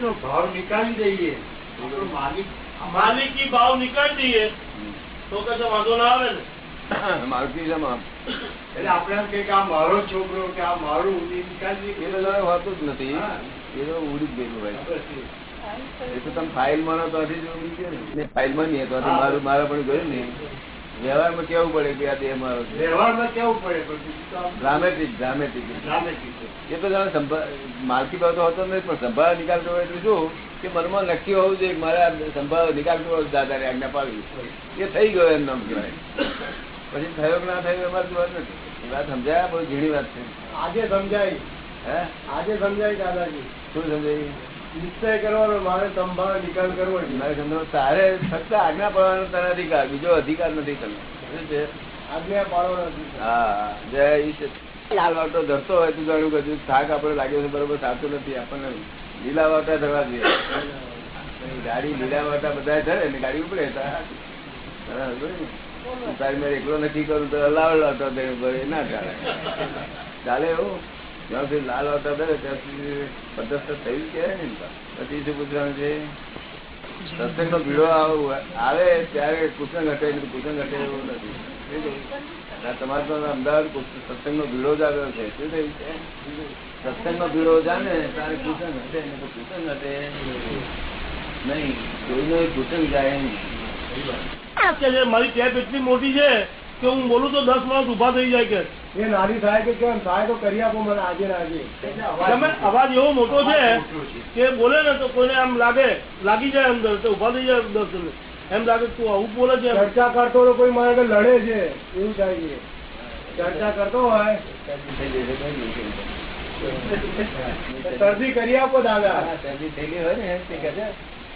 નો ભાવ નીકાળી દઈએ માલિક માલિકી ભાવ નીકળી દઈએ તો કે વાંધો ના આવે ને જમા એટલે આપણે કે આ મારો છોકરો કે આ મારું એ નીકાળી એ. બધા હોતું જ નથી. એ તો ઉડી જ ગયેલું ભાઈ બસ એ. તો તમે ફાઇલમાં તો ઉડી ફાઇલમાં નહીં તો મારું મારા પણ ગયું ને વ્યવહારમાં કેવું પડે કે આ દેહ મારો વ્યવહારમાં કેવું પડે? પણ બીજું તો આમ ડ્રામેટિક ડ્રામેટિક એ તો જાણે માલકી ભાવ તો હોતો નથી પણ સંભાળ નિકાલ કરવો એટલે શું? કે મનમાં નક્કી હોવું જોઈએ મારે સંભાળ નિકાલ કરવો દાદાને આજ્ઞા પાડવી એ થઈ ગયો એમ નામ કહેવાય. પછી થયો કે ના થયો એમાં જોવા વાત નથી. વાત સમજાય? બહુ ઝીણી વાત છે. આજે સમજાય હે? આજે સમજાય દાદાજી. શું સમજાય નિશ્ચય કરવાનો મારે સંભાળ નિકાલ કરવો છે. તારે ફક્ત આજ્ઞા પાડવાનો તને અધિકાર બીજો અધિકાર નથી તમે શું છે? આજ્ઞા પાડવાનો હા જય ઈશ્વર. લાલ વાટો ધરતો હોય તું જાણ્યું કે થાક આપણે લાગ્યો છે બરોબર સાચું નથી. આપણને લીલા વાટા ધરવા જોઈએ. ગાડી લીલા વાટા બધા ધરે ને ગાડી ઉપડે? તારી મેં એકલો નથી કરું તો બરોબર, એ ના ચાલે. ચાલે એવું? જ્યાં સુધી લાલ વાતા ધરે ત્યાં સુધી પદ્ધત થયું કે ને પછી શું પૂછવાનું છે? સત્સંગ નો ભીડો આવ- ત્યારે કુસંગ હટે કુસંગ હટે એવું નથી. તમારે તો અમદાવાદ સત્સંગ નો ભીડો જ આવ્યો છે. શું થયું? છે સત્સંગ નો ભીડો જાને તારે કુસંગ હટે તો કુસંગ હટે. નહીં, કોઈનો કુસંગ જાય નહીં. મારી કેબ એટલી મોટી છે કે હું બોલું તો દસ માણસ ઊભા થઈ જાય કે. એ નાની થાય કે કેમ? થાય તો કરી આપો મને આજે આજે. અવાજ એવો મોટો છે કે બોલે ને તો કોઈને આમ લાગે લાગી જાય અંદર તો ઊભા થઈ જાય દર્શન એમ લાગે તું આવું બોલે છે ચર્ચા કરતો તો કોઈ મારે લડે છે. એવું થાય છે. ચર્ચા કરતો હોય. શરદી કરી આપો દાદા. શરદી થયેલી હોય ને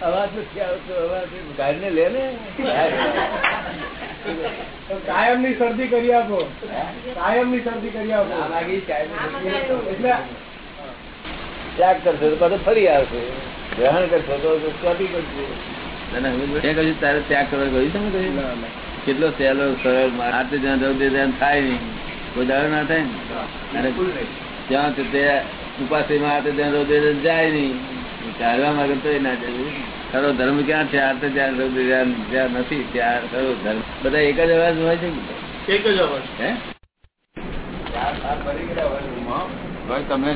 અવાજ નથી આવતો અવાજ ગાડીને લે ને. કાયમની શરદી કરી આપો. કાયમની શરદી કરી આપો. ના. એટલે ત્યાગ કરશો તો પાછું ફરી આવશે. ગ્રહણ કરશો તો સ્વાદી કરશે તારે ત્યાગ કરવા કહ્યું છે કહ્યું? કેટલો સહેલો સરળ માર્ગ. જ્યાં જવું ત્યાં થાય નહીં. કોઈ દાડો ના થાય ને? જ્યાં તે ઉપાસી માં હાથે જ્યાં જવું જાય નહીં. ચાલવા માંગે તો ના જવું ખરો ધર્મ ક્યાં છે? આ તો જ્યાં જ્યાં નથી ત્યાં ખરો ધર્મ. બધા એક જ અવાજ હોય છે કે એક જ અવાજ. હે? તમને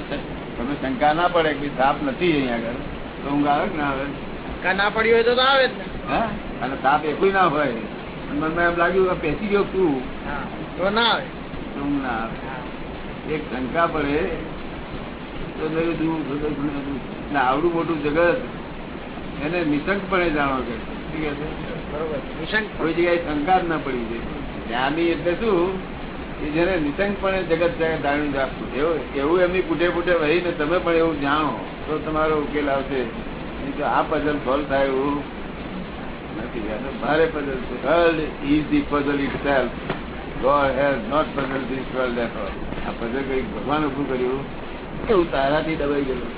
તમને શંકા ના પડે કે સાપ નથી અહીંયા આગળ. તો ઊંઘ આવે કે ના આવે? શંકા ના પડી હોય તો આવે જ ને. હા? અને સાપ એકુય ના હોય. મને મનમાં એમ લાગ્યું કે પેસી ગયો તું તો ના આવે. તો ઊંઘ ના આવે. એક શંકા પડે. ને આવડું મોટું જગત એને નિશંકપણે જાણો કે કોઈ જગ્યાએ શંકા જ ના પડી છે જ્ઞાની એટલે શું? કે જેને નિશંકપણે જગત જાણ્યું રાખવું એવું એવું એમની પૂટે પૂટે વહીને તમે પણ એવું જાણો તો તમારો ઉકેલ આવશે. નહીં તો આ પઝલ સોલ્વ થાય એવું નથી. ભારે પઝલ છે. World is the puzzle itself God has not puzzle this world at all આ પઝલ કઈ ભગવાન ઉભું કર્યું. એવું તારાથી દબાઈ ગયેલું.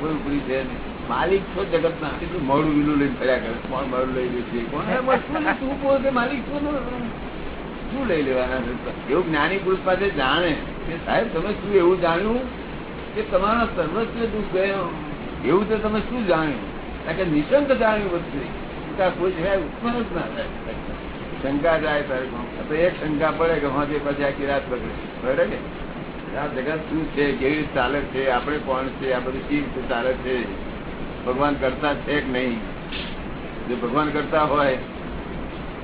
કોઈ ઉપરી છે માલિક છો જગત ના એટલું મોડું વીલું લઈને ફર્યા કરે? કોણ મારું લઈ લે છે? કોણ? તું પોતે માલિક છો ને? શું લઈ લેવાના એવું જ્ઞાની પુરુષ પાસે જાણે. કે સાહેબ તમે શું એવું જાણ્યું? કે તમારા સર્વસ્વ દુઃખ ગયો. એવું તો તમે શું જાણ્યું? કારણ કે નિશંક જાણ્યું બધું. કોઈ જગ્યાએ ઉત્પન્ન જ ના થાય. શંકા જાય તારે તો એક શંકા પડે કે હા તે પછી આખી રાત બગડે. બરાબર? આ જગત શું છે? કેવી રીતે ચાલે છે? આપણે કોણ છે? આ બધું કેવી રીતે ચાલે છે? ભગવાન કરતા છે કે નહીં? જો ભગવાન કરતા હોય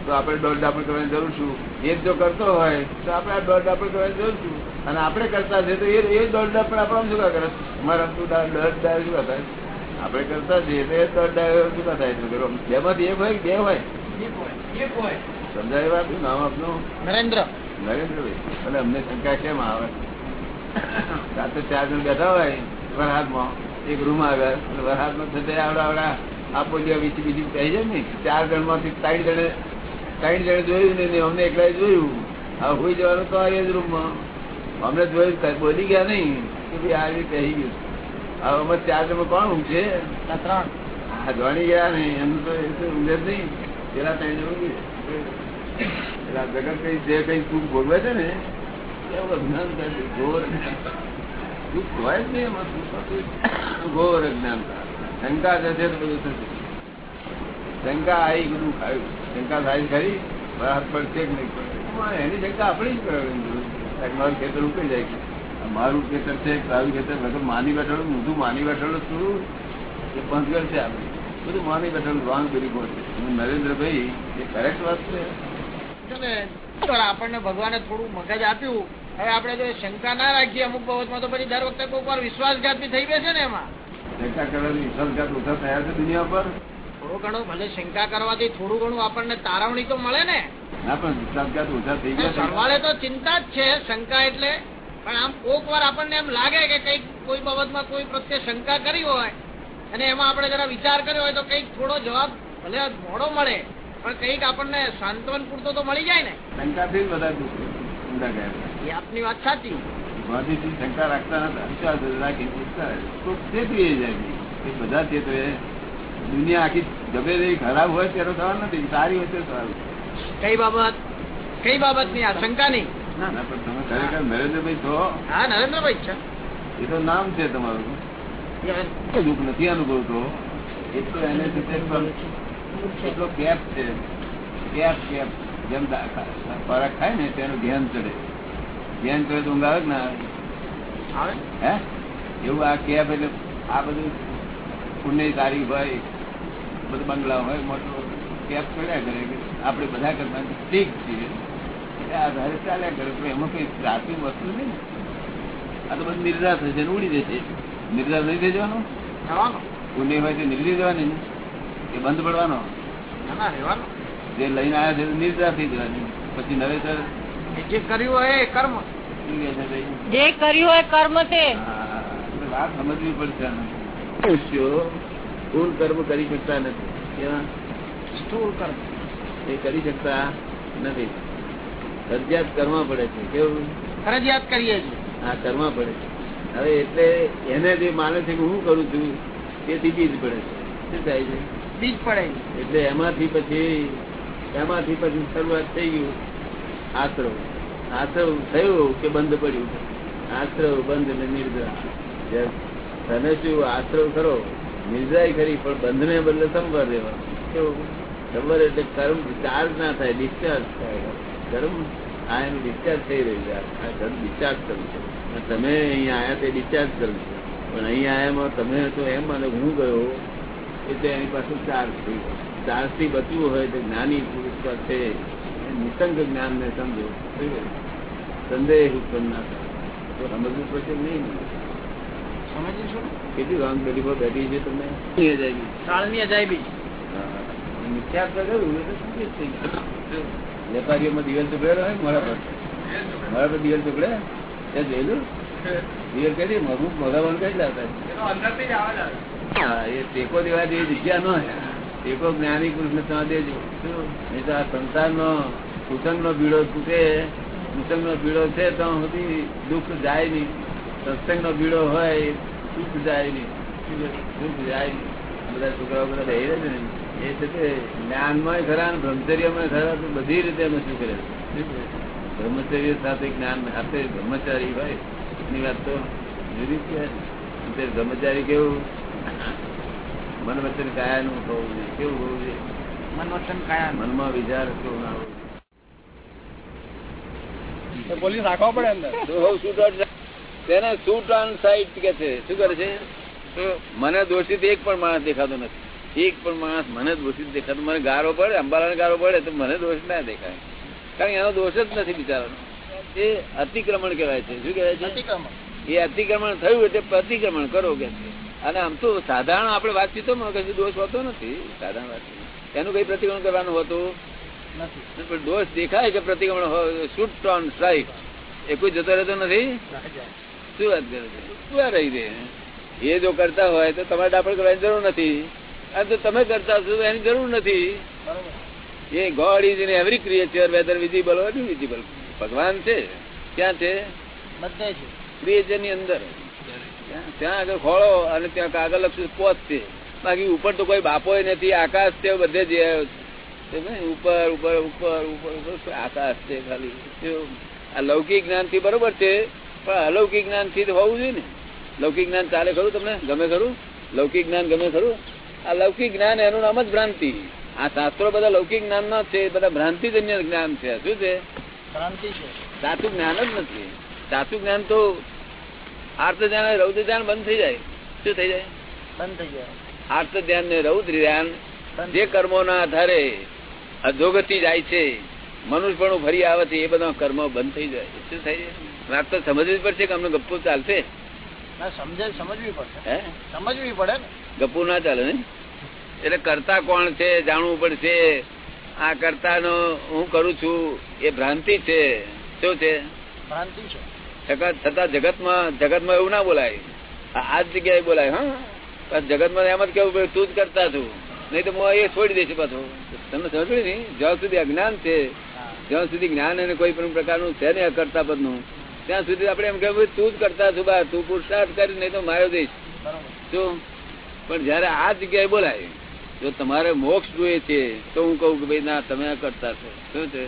તો આપણે દોડ ડાપણ કરવાની જરૂર છું એ જો કરતો હોય તો આપણે આ દોડ ડાપણ કરવાની જરૂર છું અને આપણે કરતા છે તો એ એ દોડ ડાપણ આપણે શું કરે? અમારા તું દોડ ડાય શું થાય? આપણે કરતા છીએ તો એ દોડ ડાય શું થાય? શું બેમાંથી એક હોય કે બે હોય? સમજાય વાત? નામ આપનું? નરેન્દ્ર. નરેન્દ્રભાઈ. અને અમને શંકા કેમ આવે? રાતે ચાર જણ બેઠા હોય વરહાદમાં. એક રૂમ આગળ અને વરહાદમાં થતા આવડા આવડા આપો જેવા બીજી બીજી કહી જાય ને. ચાર જણમાંથી ત્રણ જણે ત્રણ જણે જોયું ને અમને એકલા જોયું. હવે હોઈ જવાનું તો એ જ રૂમમાં. અમને જોયું બોલી ગયા નહીં કે ભાઈ આ રીતે કહી ગયું. હવે અમે ચાર જણ કોણ ઊંઘે ત્રણ. આ જાણી ગયા નહીં એનું તો ઊંઘે જ નહીં. પેલા ત્રણ જણ પેલા જગત કઈ જે કઈ સુખ ભોગવે છે ને ઘોર અજ્ઞાનતા શંકા જશે તો બધું થશે. શંકા આવી બધું ખાયું શંકા થાય ખરી હાથ પડશે કે નહીં પડશે? એની શંકા આપણી જ કરવાની મારું ખેતર ઉકેલી જાય છે. મારું ખેતર છે તારું ખેતર વગર માની બેઠેલું ઊંધું માની બેઠેલું છું. એ પંચગર છે આપણે. બધું માની બેઠેલું રોંગ કરી પહોંચે નરેન્દ્રભાઈ, એ કરેક્ટ વાત છે. આપણને ભગવાને થોડું મગજ આપ્યું. હવે આપણે જો શંકા ના રાખીએ અમુક બાબતમાં તો પછી દર વખતે કોઈક વાર વિશ્વાસઘાત બી થઈ બેસે ને એમાં? શંકા કરવાની વિશ્વાસઘાત ઓછા થયા છે દુનિયા પર? થોડું ઘણું ભલે શંકા કરવાથી થોડું ઘણું આપણને તારવણી તો મળે ને. ના પણ વિશ્વાસઘાત ઓછા થઈ ગયા સરવાળે તો ચિંતા જ છે શંકા એટલે. પણ આમ કોક વાર આપણને એમ લાગે કે કંઈક કોઈ બાબતમાં કોઈ પ્રત્યે શંકા કરી હોય અને એમાં આપણે જરા વિચાર કર્યો હોય તો કંઈક થોડો જવાબ ભલે મોડો મળે પણ કંઈક આપણને સાંત્વન પૂરતો તો મળી જાય ને. શંકાથી બધા ઊંડા ગયા આપની વાત સાચી. ગાંધીજી શંકા રાખતા વિશ્વાસ રાખી. તો ચેતવી જાય એ બધા ચેતવે દુનિયા આખી ગમે તે ખરાબ હોય ત્યારે સવાલ નથી સારી હોય તો સવાલ કઈ બાબત? કઈ બાબતની આશંકા નહીં. ની ના ના પણ તમે ખરેખર નરેન્દ્રભાઈ છો? હા નરેન્દ્રભાઈ છે. એ તો નામ છે તમારું. દુઃખ નથી અનુભવતો? એ તો એને પણ એટલો કેપ છે કેપ કેપ. જેમ ખોરાક ખાય ને તેનું ધ્યાન ચડે. ધ્યાન કરે તો ઊંઘ આવે ના? આવે? હે? એવું આ કેપ એટલે આ બધું પુણ્ય તારીખ હોય બધું બંગલા હોય મોટો કેપ કર્યા કરે કે આપણે બધા કરતા ઠીક છીએ. એટલે આ આધારે ચાલ્યા કરે પણ એમાં કઈ પ્રાથમિક વસ્તુ નહીં આ તો બધું નિર્ધાર થશે ને ઉડી જશે. નિર્ધાર નહીં થઈ જવાનો? પુણ્ય હોય તો નીકળી જવાની એ બંધ પડવાનો? જે લઈને આવ્યા છે નિર્ધાર થઈ જવાની. પછી નવેસર જે કર્યું હોય એ કર્મ? જે કર્યું હોય કર્મ તે વાત સમજવી પડશે. મનુષ્યો સ્થૂળ કર્મ કરી શકતા નથી? સ્થૂળ કર્મ. એ કરી શકતા નથી. ફરજિયાત કરવા પડે છે. કેવું? ફરજિયાત કરીએ છીએ. હા કરવા પડે છે. હવે એટલે એને જે માને છે કે હું કરું છું તેથી બીજ પડે છે. શું થાય છે? બીજ પડે એટલે એમાંથી પછી એમાંથી પછી શરૂઆત થઈ ગયું. આશ્રવ આશ્રવ થયું કે બંધ પડ્યું? આશ્રવ બંધ ને નિર્દ્રા. તમે શું આશ્રવ ખરો? નિર્દ્રાય ખરી, પણ બંધને બદલે સંભર દેવા કેવું? સંભર એટલે કર્મ ચાર્જ ના થાય ડિસ્ચાર્જ થાય. કર્મ આ એનું ડિસ્ચાર્જ થઈ રહ્યું છે. આ કર્મ ડિસ્ચાર્જ કર્યું છે. તમે અહીંયા આયા તે ડિસ્ચાર્જ કર્યું છે. પણ અહીંયા આયામાં તમે તો એમ અને હું ગયો, એટલે એની પાસે ચાર્જ થઈ ચાર્જથી બચવું હોય તો જ્ઞાની પુરુષ એ નિસંગ જ્ઞાન ને સમજો સંદેહ ઉત્પન્ન ના થાય. તો સમજવું પડશે નહીં સમજીશું કેટલી રોંગ બિલીફો બેઠી છે તમને એ જાય સાળની અજાયબી. મિથ્યા તો. વેપારીઓમાં દિવેલ હોય મારા પર? મારા પર દિવેલ ટુકડે તે જોયેલું? દિવેલ કઈ મગું મગાવવાનું કઈ લાવતા હા એ ટેકો દેવા જેવી જગ્યા ન ટેકો જ્ઞાની પુરુષ ને ત્યાં દેજો. શું? નહીં તો આ સંસારનો કુસંગ નો બીડો તૂટે કુસંગ નો બીડો છે તો સુધી દુઃખ જાય નહીં. સત્સંગ નો બીડો હોય સુખ જાય નહીં. દુઃખ સુખ જાય નહીં. બધા છોકરાઓ બધા રહી રહે છે ને એ છે તે જ્ઞાનમાં ખરા ને બ્રહ્મચર્યમાં ખરા તો બધી રીતે અમે શું કરે? છે? બ્રહ્મચર્ય સાથે જ્ઞાન સાથે બ્રહ્મચારી હોય એની વાત તો જુદી જ કહેવાય. બ્રહ્મચારી કેવું? મન વચન કાયાનું હોવું જોઈએ. કેવું હોવું જોઈએ? મન વચન કાયા મનમાં વિચાર કેવું ના હોવું પોલીસ રાખવા પડે અંદર? તેને શૂટ ઓન સાઈટ કે છે? શું કરે છે? મને દોષિત એક પણ માણસ દેખાતો નથી. એક પણ માણસ મને દોષિત દેખાતો મને ગારો પડે અંબાલાને ગારો પડે તો મને દોષ ના દેખાય. કારણ કે એનો દોષ જ નથી બિચારાનો. એ અતિક્રમણ કહેવાય છે. શું કહેવાય છે? અતિક્રમણ. એ અતિક્રમણ થયું એટલે પ્રતિક્રમણ કરો કે છે. અને આમ તો સાધારણ આપણે વાતચીતોમાં કશું દોષ હોતો નથી. સાધારણ વાતચીત. એનું કઈ પ્રતિક્રમણ કરવાનું હોતું? પણ દોષ દેખાય કે પ્રતિક્રમણ શૂટ ઓન સ્ટ્રાઇક એ કોઈ જતો રહેતો નથી? શું વાત કરે છે? શું રહી દે એ જો કરતા હોય તો તમારે ડાપણ કરવાની જરૂર નથી. અને તો તમે કરતા હશો એની જરૂર નથી. એ God is in every creature whether visible હોય વિઝિબલ ભગવાન છે. ક્યાં છે? બધે છે. ક્રિએચરની અંદર. ત્યાં- આગળ ખોળો અને ત્યાં કાગળ લખશું પોત છે. બાકી ઉપર તો કોઈ બાપો નથી આકાશ છે બધે જ? ઉપર ઉપર ઉપર ઉપર ઉપર આકાશ છે ખાલી? આ લૌકિક જ્ઞાનથી બરોબર છે પણ અલૌકિક જ્ઞાનથી હોવું જોઈએ ને. લૌકિક જ્ઞાન ચાલે ખરું તમને? ગમે ખરું? લૌકિક જ્ઞાન ગમે ખરું? આ લૌકિક જ્ઞાન એનું નામ જ ભ્રાંતિ. આ શાસ્ત્રો બધા લૌકિક જ્ઞાન ના છે બધા ભ્રાંતિજન્ય જ્ઞાન છે. શું છે? ભ્રાંતિ છે. સાચું જ્ઞાન જ નથી. સાચું જ્ઞાન તો આર્થ ધ્યાન રૌદ્ર ધ્યાન બંધ થઈ જાય. શું થઈ જાય? બંધ થઈ જાય. આર્થ ધ્યાન ને રૌદ્ર ધ્યાન જે જે કર્મોના આધારે અધોગતિ જાય છે. મનુષ્યપણું ફરી આવે છે એ બધા કર્મ બંધ થઈ જાય શું થઈ જાય વાત તો સમજવી પડશે કે અમને ગપ્પુ ચાલશે? સમજવી પડશે. સમજવી પડે ગપ્પુ ના ચાલે ને? એટલે કરતા કોણ છે જાણવું પડશે. આ કરતા નો હું કરું છું એ ભ્રાંતિ છે. શું છે? ભ્રાંતિ છે. છતાં જગતમાં જગતમાં એવું ના બોલાય. આ જ જગ્યાએ બોલાય હા? જગતમાં એમ જ કેવું તું જ કરતા છું. નહીં તો હું એ છોડી દઈશ પાછું. તમને સમજ પડી ને? જ્યાં સુધી અજ્ઞાન છે જ્યાં સુધી જ્ઞાન અને કોઈ પણ પ્રકારનું છે ને કરતા બધું ત્યાં સુધી આપણે એમ કહેવું તું જ કરતા છું બા. તું પુરુષાર્થ કરી નહીં તો માર્યો દઈશ. શું? પણ જયારે આ જગ્યાએ બોલાય જો તમારે મોક્ષ જોઈએ છે તો હું કહું કે ભાઈ ના તમે આ કરતા છો. શું છે?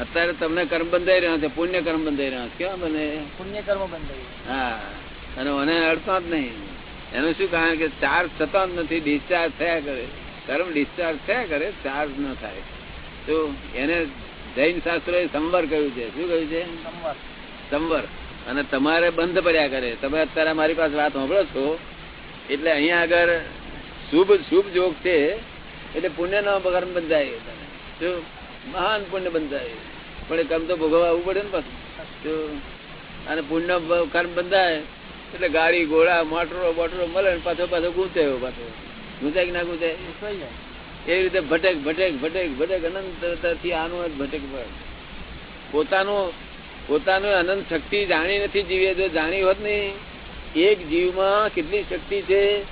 અત્યારે તમને કર્મ બંધાઈ રહ્યા છે પુણ્ય કર્મ બંધાઈ રહ્યા છે. કેવા બને? પુણ્ય કર્મ બંધાઈ હા. અને મને અડતા જ નહીં. એનું શું કારણ કે ચાર્જ થતા જ નથી ડિસ્ચાર્જ થયા કરે. કર્મ ડિસ્ચાર્જ થયા કરે? ચાર્જ ન થાય. તો એને જૈન શાસ્ત્રોએ સંવર કહ્યું છે. શું કહ્યું છે? સંવર. અને તમારે બંધ પડ્યા કરે. તમે અત્યારે મારી પાસે વાત સાંભળો છો. એટલે અહીંયા આગળ શુભ શુભ જોગ છે. એટલે પુણ્ય નો કર્મ બંધાય. શું મહાન પુણ્ય બંધાય. પણ એ કર્મ તો ભોગવવા આવવું પડે ને પાછું. શું? અને પુણ્ય કર્મ બંધાય. એટલે ગાડી ઘોડા મોટરો બોટરો મળે ને પાછો પાછો ગૂંચાયો પાછો. ગૂંચાય કે ના વિસવાઈ એવી રીતે ભટક ભટક ભટક ભટક અનંતથી આનું ભટેક. પોતાનું પોતાનું અનંત શક્તિ જાણી નથી જીવે જો જાણી હોત ને એક જીવમાં કેટલી શક્તિ છે?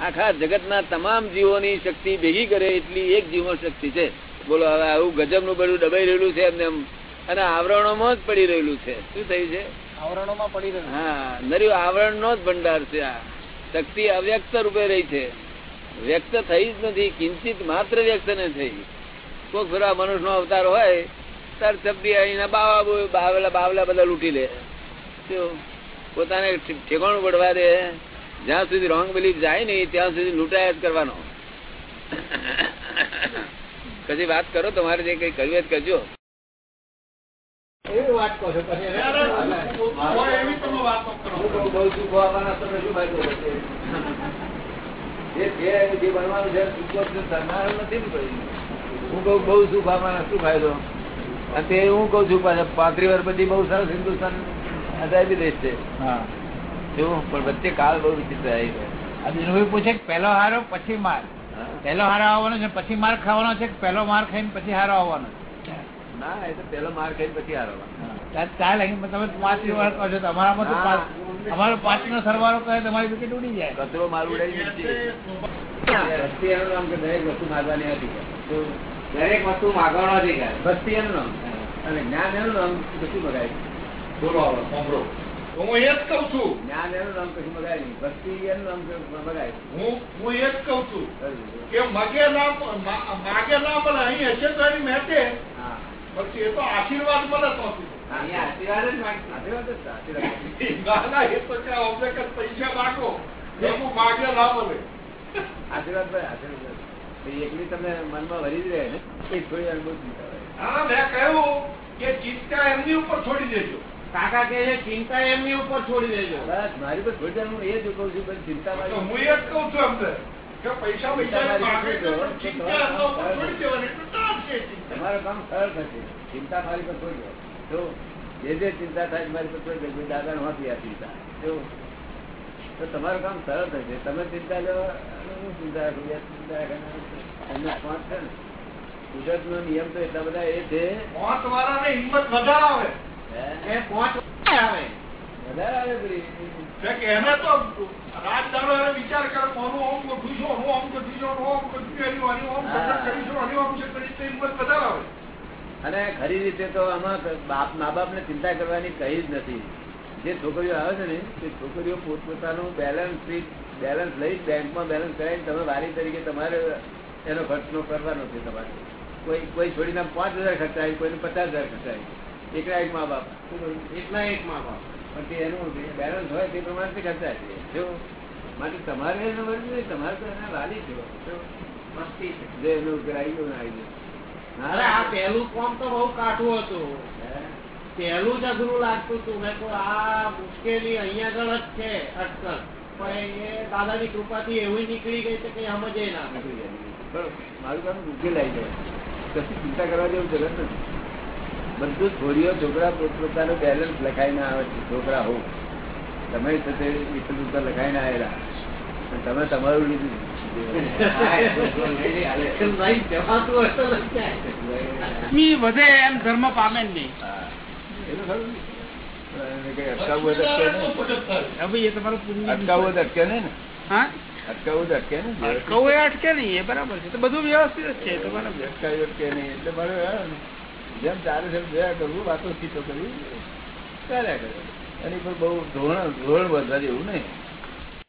આખા જગતના તમામ જીવોની શક્તિ ભેગી કરે એટલી એક જીવમાં શક્તિ છે. બોલો હવે આવું ગજબનું બધું દબાઈ રહેલું છે એમને એમ. અને આવરણોમાં જ પડી રહેલું છે. શું થયું છે? આવરણોમાં પડી રહ્યું હા નર્યું આવરણ નો જ ભંડાર છે આ. શક્તિ અવ્યક્ત રૂપે રહી છે. વ્યક્ત થઈ જ નથી કિંચિત માત્ર વ્યક્ત ન થઈ. કોઈ ખરા મનુષ્ય નો અવતાર હોય તાર શબ્દી અહીંના બાવા બાવલા બાવલા બધા લૂંટી લે. પોતાને ઠેકાણું પડવા દે. જ્યાં સુધી રોંગ બિલીફ જાય નહીં ત્યાં સુધી લૂંટાયા જ કરવાનો. પછી વાત કરો તમારે જે કઈ કરવી જ કરજો. એવી વાત છો પછી જે જે બનવાનું છે થનાર નથી ને હું કહું બહુ સુખ આવવાના શું ફાયદો? અને તે હું છું પાંત્રી વર્ષ પછી બહુ સરસ હિન્દુસ્તાન અજાયબી દેશ છે. પણ વચ્ચે કાળ બહુ વિચિત્ર આવી ગયો. પૂછે પેલો હારો પછી માર? પેલો હારો આવવાનો છે પછી માર ખાવાનો છે કે પહેલો માર ખાઈને પછી હારો આવવાનો ના એ તો પેલો માર ખાઈને પછી હારો છે ચાલે તમે પાંચ વાર છો. અમારામાં તો અમારો પાંચ નો સરવાળો કરે તમારી વિકેટ ઉડી જાય. કચરો માર ઉડાવી વસ્તી એનું નામ કે દરેક વસ્તુ મારવાની હતી. દરેક વસ્તુ માગવાનો અધિકાર. ભક્તિ એનું નામ. અને જ્ઞાન એનું નામ કશું મગાય બોલો સાંભળો. હું એ જ કઉ છું. જ્ઞાન એનું નામ કશું મગાય નહીં. ભક્તિ એનું નામ મગાય હું હું એ જ કઉ છું કે મગે ના માગે ના પણ અહીં હશે તો એની હા. પછી એ તો આશીર્વાદ જ એ તો અમને પૈસા નાખો. એનું માગે ના મળે. આશીર્વાદ ભાઈ, આશીર્વાદ. એકલી તમને મનમાં વરી જ રહે ને એ થોડી વાર બહુ ચિંતા હોય. હા મેં કહ્યું કે ચિંતા એમની ઉપર છોડી દેજો. કાકા કે છે ચિંતા એમની ઉપર છોડી દેજો. બસ મારી પર એ જ કહું છું પણ ચિંતા હું એ જ કઉ છું અમને કે પૈસા પૈસા માગે ચિંતા એમના ઉપર છોડી દેવાની. તમારું કામ સરળ થશે. ચિંતા મારી પર છોડી દો જો જે ચિંતા થાય મારી પર છોડી દો દાદા નથી આ ચિંતા. તો તમારું કામ સરળ થશે. તમે ચિંતા લો હું ચિંતા ચિંતા એમને પાંચ છે ને. કુદરત નો નિયમ તો એટલા બધા એ છે. પાંચ વાળાને હિંમત વધારે આવે એ પાંચ આવે. વધારે આવે એને તો રાત દાડો વિચાર કરો કે ઓમ આમ છો છું, ઓમ ગોઠવું છું, આનું આમ હરી છું, એનું આનું આમ હા. કરીશું, આનું આમ છે કરી હિંમત વધારે આવે અને ખરી રીતે તો આમાં બાપ મા બાપ ને ચિંતા કરવાની કહી જ નથી. જે છોકરીઓ આવે છે ને તે છોકરીઓ પોતપોતાનું બેલેન્સ બેલેન્સ લઈ બેંકમાં બેલેન્સ કરાવીને તમે વારી તરીકે તમારે એનો ખર્ચનો કરવાનો છે તમારે. કોઈ કોઈ છોડીને પાંચ હજાર ખર્ચાય કોઈને પચાસ હજાર ખર્ચાય. એકલા એક મા બાપ એકલા એકના એક મા બાપ પણ તે એનું બેલેન્સ હોય તે પ્રમાણે ખર્ચાય છે. જો માટે તમારે એને નહીં, તમારે તો એને વાલી છે. જે એનું ગયું ને આવી ગયું. આ પહેલું કોમ તો બહુ કાઠું હતું. પહેલું જ અઘરું લાગતું હતું. મેં તો આ મુશ્કેલી અહીંયા આગળ જ છે અટકલ પણ એ દાદાની કૃપાથી એવી નીકળી ગઈ છે કે સમજે ના આવે. બરોબર. મારું કામ ઉકેલ આવી જાય. કશી ચિંતા કરવા જેવું જગત નથી. બધું છોડીઓ છોકરા પોતપોતાનું બેલેન્સ લખાઈને આવે છે છોકરા હો. તમે સાથે વિઠ્ઠલ ઉપર લખાઈને આવેલા. તમે તમારું લીધું. વધે એમ ધર્મ પામે જ નહીં. અટકાવવું અટકે નહીં. તમારું અટકાવવું નહીં ને? હા? અટકાવવું અટકે ને. અટકવું એ અટકે નહીં એ બરાબર છે. તો બધું વ્યવસ્થિત જ છે એ તો બરાબર અટકાવ્યું અટકે નહીં. એટલે મારે જેમ ચાલે છે જોયા કરવું વાતો સીધો કરવી ચાલ્યા કરે. એની પર બહુ ધોરણ ધોરણ વધારે એવું નહીં.